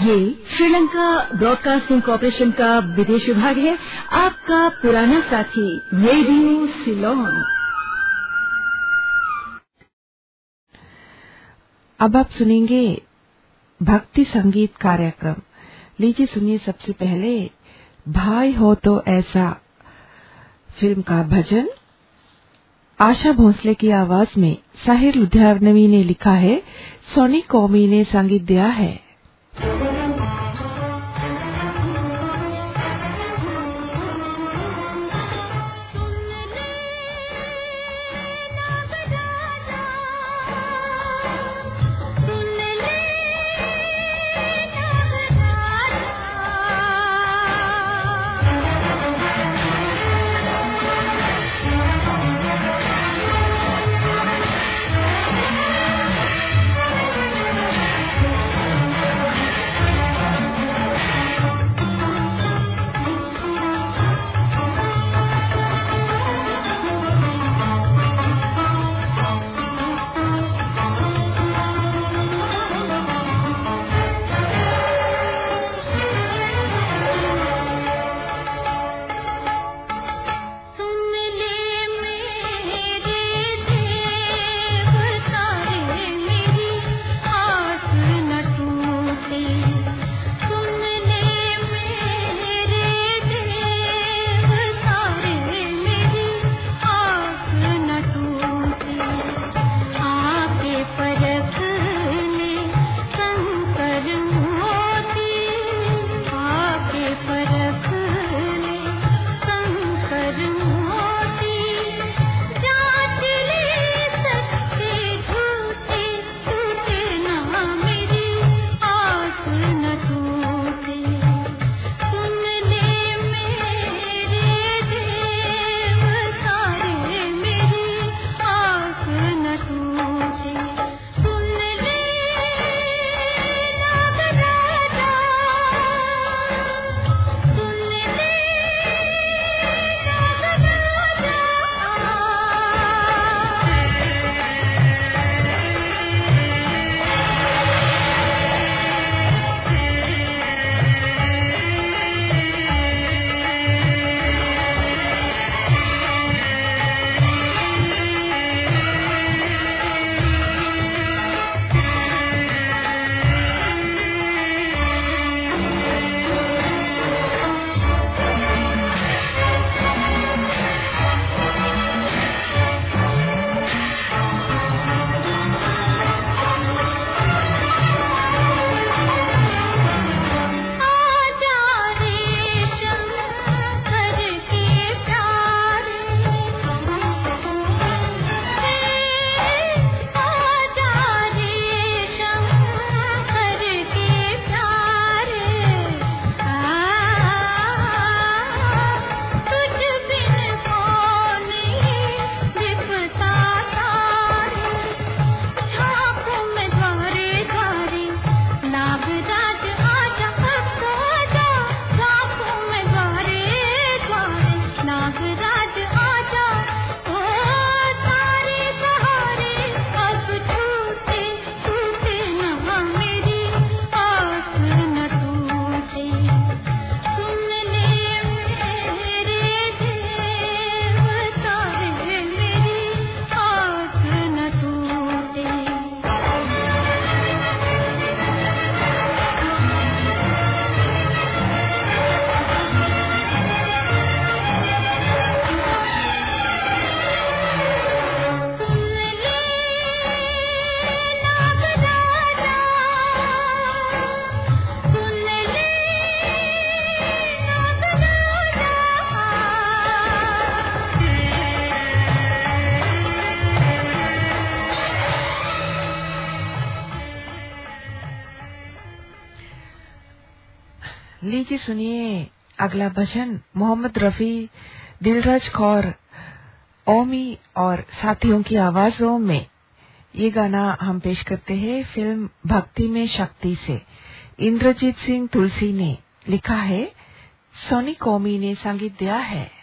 ये Sri Lanka broadcasting corporation का विदेश विभाग है। आपका पुराना साथी रेडियो सिलोन। अब आप सुनेंगे भक्ति संगीत कार्यक्रम। लीजिए, सुनिए सबसे पहले, भाई हो तो ऐसा फ़िल्म का भजन। आशा भोसले की आवाज़ में साहिर लुधियानवी ने लिखा है, सोनी कौमी ने संगीत दिया है। सुनिए अगला भजन, मोहम्मद रफी, दिलराज कौर, ओमी और साथियों की आवाजों में। ये गाना हम पेश करते हैं फ़िल्म भक्ति में शक्ति से। इंद्रजीत सिंह तुलसी ने लिखा है, सोनी कोमी ने संगीत दिया है।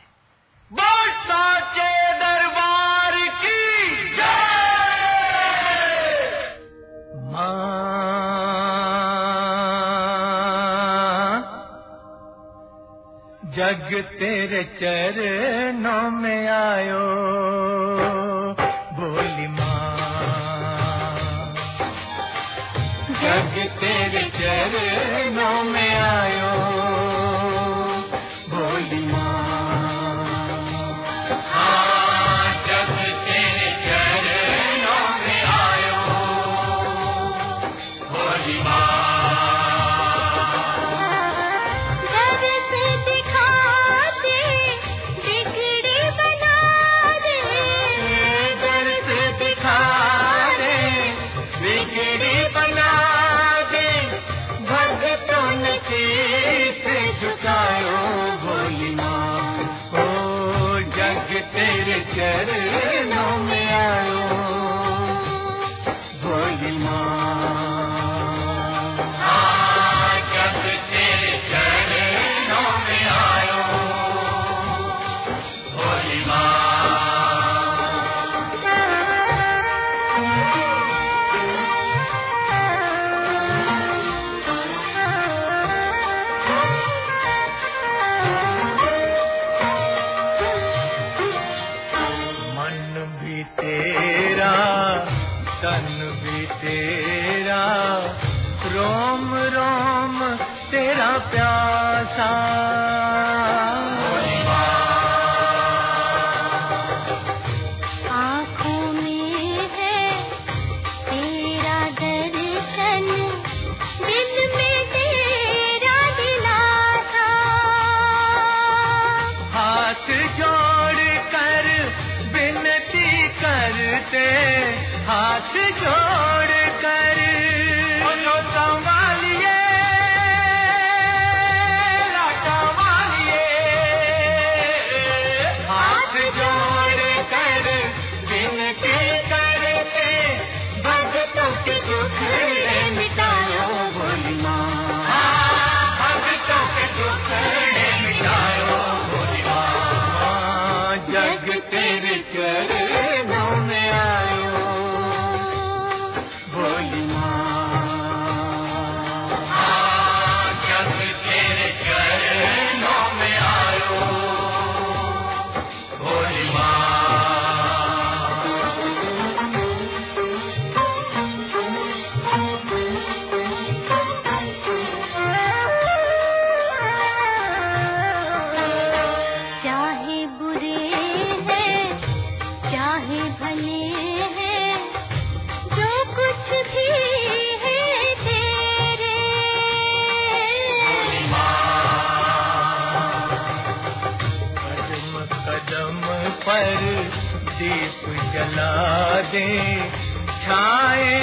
जग तेरे चरणों में आयो। बोली माँ जग तेरे चरणों में 给你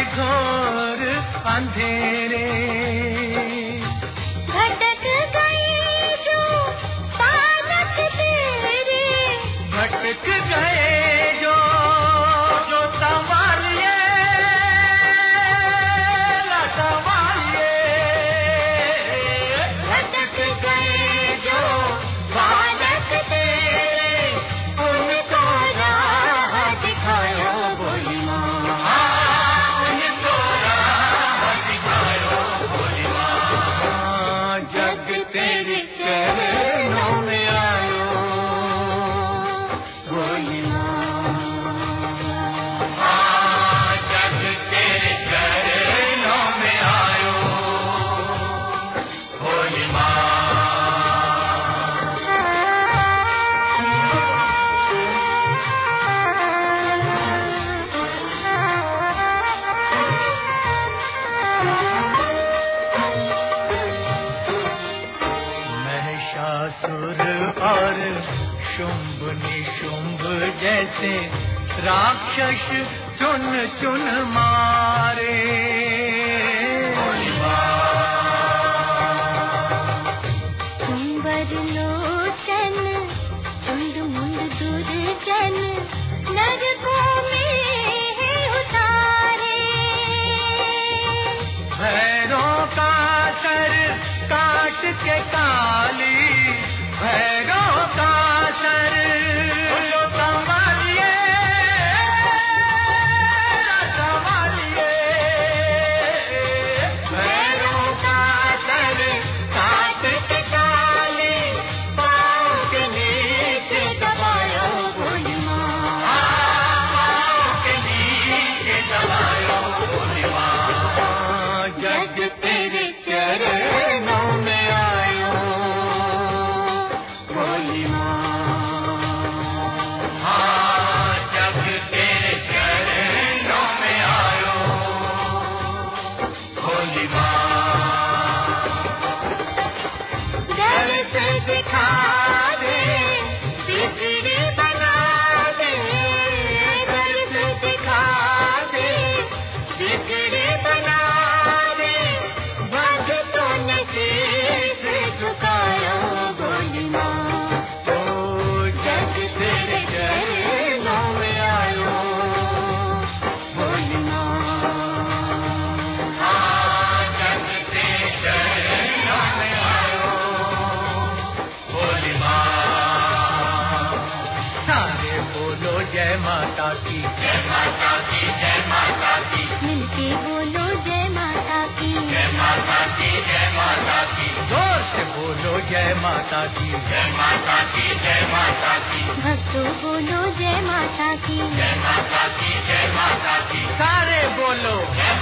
घोर अंधेरे जैसे राक्षस चुन चुन मारे। माता की। जय माता की जय माता की। भक्तों बोलो जय माता की। जय माता की जय माता की। सारे बोलो। जय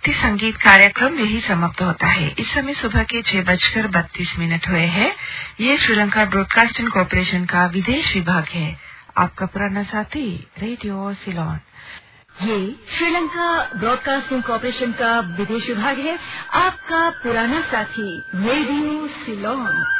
भक्ति संगीत कार्यक्रम यही समाप्त होता है। इस समय सुबह के छह बजकर बत्तीस मिनट हुए हैं। ये श्रीलंका ब्रॉडकास्टिंग कॉरपोरेशन का विदेश विभाग है। आपका पुराना साथी, रेडियो सिलोन। ये श्रीलंका ब्रॉडकास्टिंग कॉरपोरेशन का विदेश विभाग है। आपका पुराना साथी, रेडियो सिलोन।